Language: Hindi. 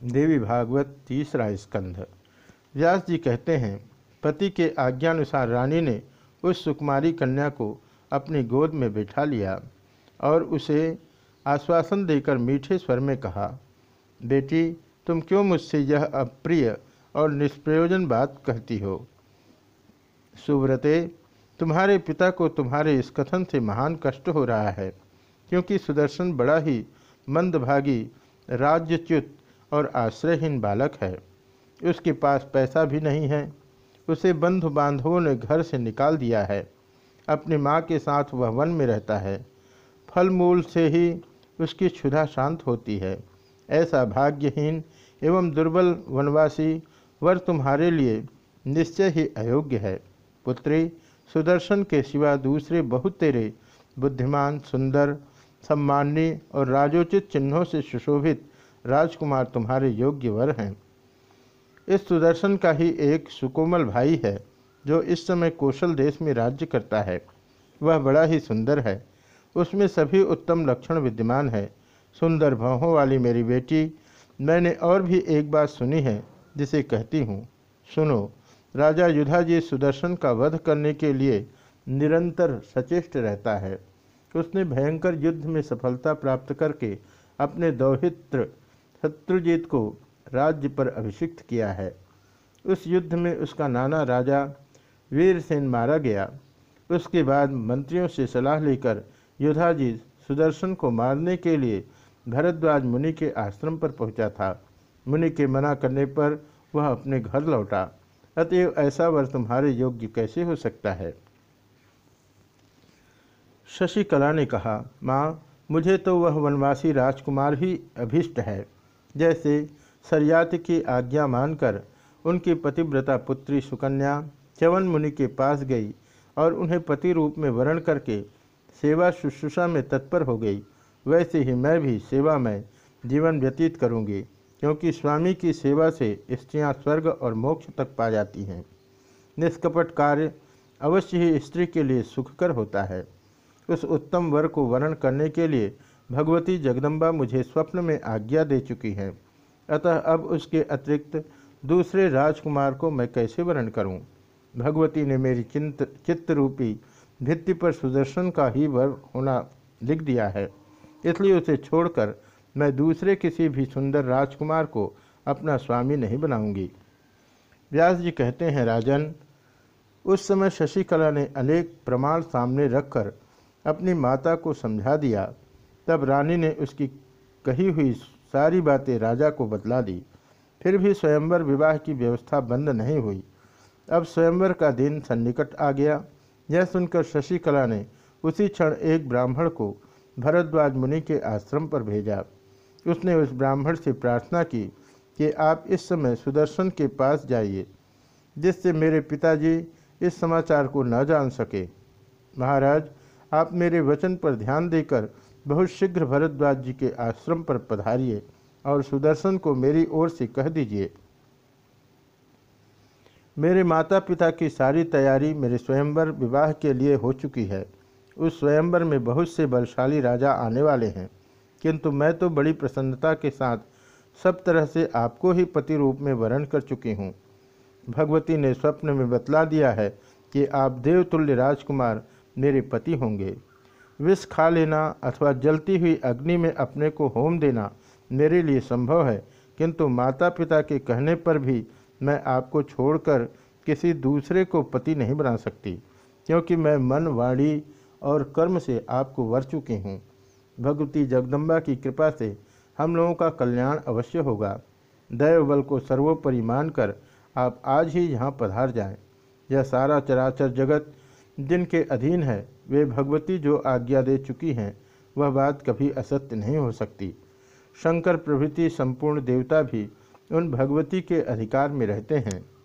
देवी भागवत तीसरा स्कंध। व्यास जी कहते हैं, पति के आज्ञानुसार रानी ने उस सुकुमारी कन्या को अपनी गोद में बैठा लिया और उसे आश्वासन देकर मीठे स्वर में कहा, बेटी, तुम क्यों मुझसे यह अप्रिय और निष्प्रयोजन बात कहती हो? सुव्रते, तुम्हारे पिता को तुम्हारे इस कथन से महान कष्ट हो रहा है, क्योंकि सुदर्शन बड़ा ही मंदभागी, राज्यच्युत और आश्रयहीन बालक है। उसके पास पैसा भी नहीं है। उसे बंधु बांधवों ने घर से निकाल दिया है। अपनी माँ के साथ वह वन में रहता है। फल मूल से ही उसकी क्षुधा शांत होती है। ऐसा भाग्यहीन एवं दुर्बल वनवासी वर तुम्हारे लिए निश्चय ही अयोग्य है। पुत्री, सुदर्शन के सिवा दूसरे बहुत तेरे, बुद्धिमान, सुंदर, सम्माननीय और राजोचित चिन्हों से सुशोभित राजकुमार तुम्हारे योग्य वर हैं। इस सुदर्शन का ही एक सुकोमल भाई है, जो इस समय कौशल देश में राज्य करता है। वह बड़ा ही सुंदर है। उसमें सभी उत्तम लक्षण विद्यमान है। सुंदर भावों वाली मेरी बेटी, मैंने और भी एक बात सुनी है, जिसे कहती हूँ। सुनो, राजा युधाजी सुदर्शन का वध करने के लिए निरंतर सचेष्ट रहता है। उसने भयंकर युद्ध में सफलता प्राप्त करके अपने दौहित्र शत्रुजीत को राज्य पर अभिषिक्त किया है। उस युद्ध में उसका नाना राजा वीरसेन मारा गया। उसके बाद मंत्रियों से सलाह लेकर युधाजी सुदर्शन को मारने के लिए भरद्वाज मुनि के आश्रम पर पहुँचा था। मुनि के मना करने पर वह अपने घर लौटा। अतएव ऐसा वर तुम्हारे योग्य कैसे हो सकता है? शशिकला ने कहा, माँ, मुझे तो वह वनवासी राजकुमार ही अभिष्ट है। जैसे सरयात की आज्ञा मानकर उनकी पतिव्रता पुत्री सुकन्या च्यवन मुनि के पास गई और उन्हें पति रूप में वर्ण करके सेवा शुश्रूषा में तत्पर हो गई। वैसे ही मैं भी सेवा में जीवन व्यतीत करूँगी, क्योंकि स्वामी की सेवा से स्त्रियाँ स्वर्ग और मोक्ष तक पा जाती हैं। निष्कपट कार्य अवश्य ही स्त्री के लिए सुखकर होता है। उस उत्तम वर को वर्ण करने के लिए भगवती जगदम्बा मुझे स्वप्न में आज्ञा दे चुकी है। अतः अब उसके अतिरिक्त दूसरे राजकुमार को मैं कैसे वर्ण करूँ? भगवती ने मेरी चिंत चित्त रूपी भित्ति पर सुदर्शन का ही वर होना लिख दिया है। इसलिए उसे छोड़कर मैं दूसरे किसी भी सुंदर राजकुमार को अपना स्वामी नहीं बनाऊँगी। व्यास जी कहते हैं, राजन, उस समय शशिकला ने अनेक प्रमाण सामने रखकर अपनी माता को समझा दिया। तब रानी ने उसकी कही हुई सारी बातें राजा को बतला दी। फिर भी स्वयंवर विवाह की व्यवस्था बंद नहीं हुई। अब स्वयंवर का दिन सन्निकट आ गया। यह सुनकर शशिकला ने उसी क्षण एक ब्राह्मण को भरद्वाज मुनि के आश्रम पर भेजा। उसने उस ब्राह्मण से प्रार्थना की कि आप इस समय सुदर्शन के पास जाइए, जिससे मेरे पिताजी इस समाचार को न जान सके। महाराज, आप मेरे वचन पर ध्यान देकर बहुत शीघ्र भरद्वाज जी के आश्रम पर पधारिए और सुदर्शन को मेरी ओर से कह दीजिए। मेरे माता पिता की सारी तैयारी मेरे स्वयंवर विवाह के लिए हो चुकी है। उस स्वयंवर में बहुत से बलशाली राजा आने वाले हैं। किंतु मैं तो बड़ी प्रसन्नता के साथ सब तरह से आपको ही पति रूप में वर्ण कर चुकी हूँ। भगवती ने स्वप्न में बतला दिया है कि आप देवतुल्य राजकुमार मेरे पति होंगे। विष खा लेना अथवा जलती हुई अग्नि में अपने को होम देना मेरे लिए संभव है। किंतु माता पिता के कहने पर भी मैं आपको छोड़कर किसी दूसरे को पति नहीं बना सकती, क्योंकि मैं मन, वाणी और कर्म से आपको वर चुकी हूँ। भगवती जगदम्बा की कृपा से हम लोगों का कल्याण अवश्य होगा। दैव बल को सर्वोपरि मानकर आप आज ही यहाँ पधार जाएँ। यह सारा चराचर जगत जिनके अधीन है वे भगवती जो आज्ञा दे चुकी हैं, वह बात कभी असत्य नहीं हो सकती। शंकर प्रभृति संपूर्ण देवता भी उन भगवती के अधिकार में रहते हैं।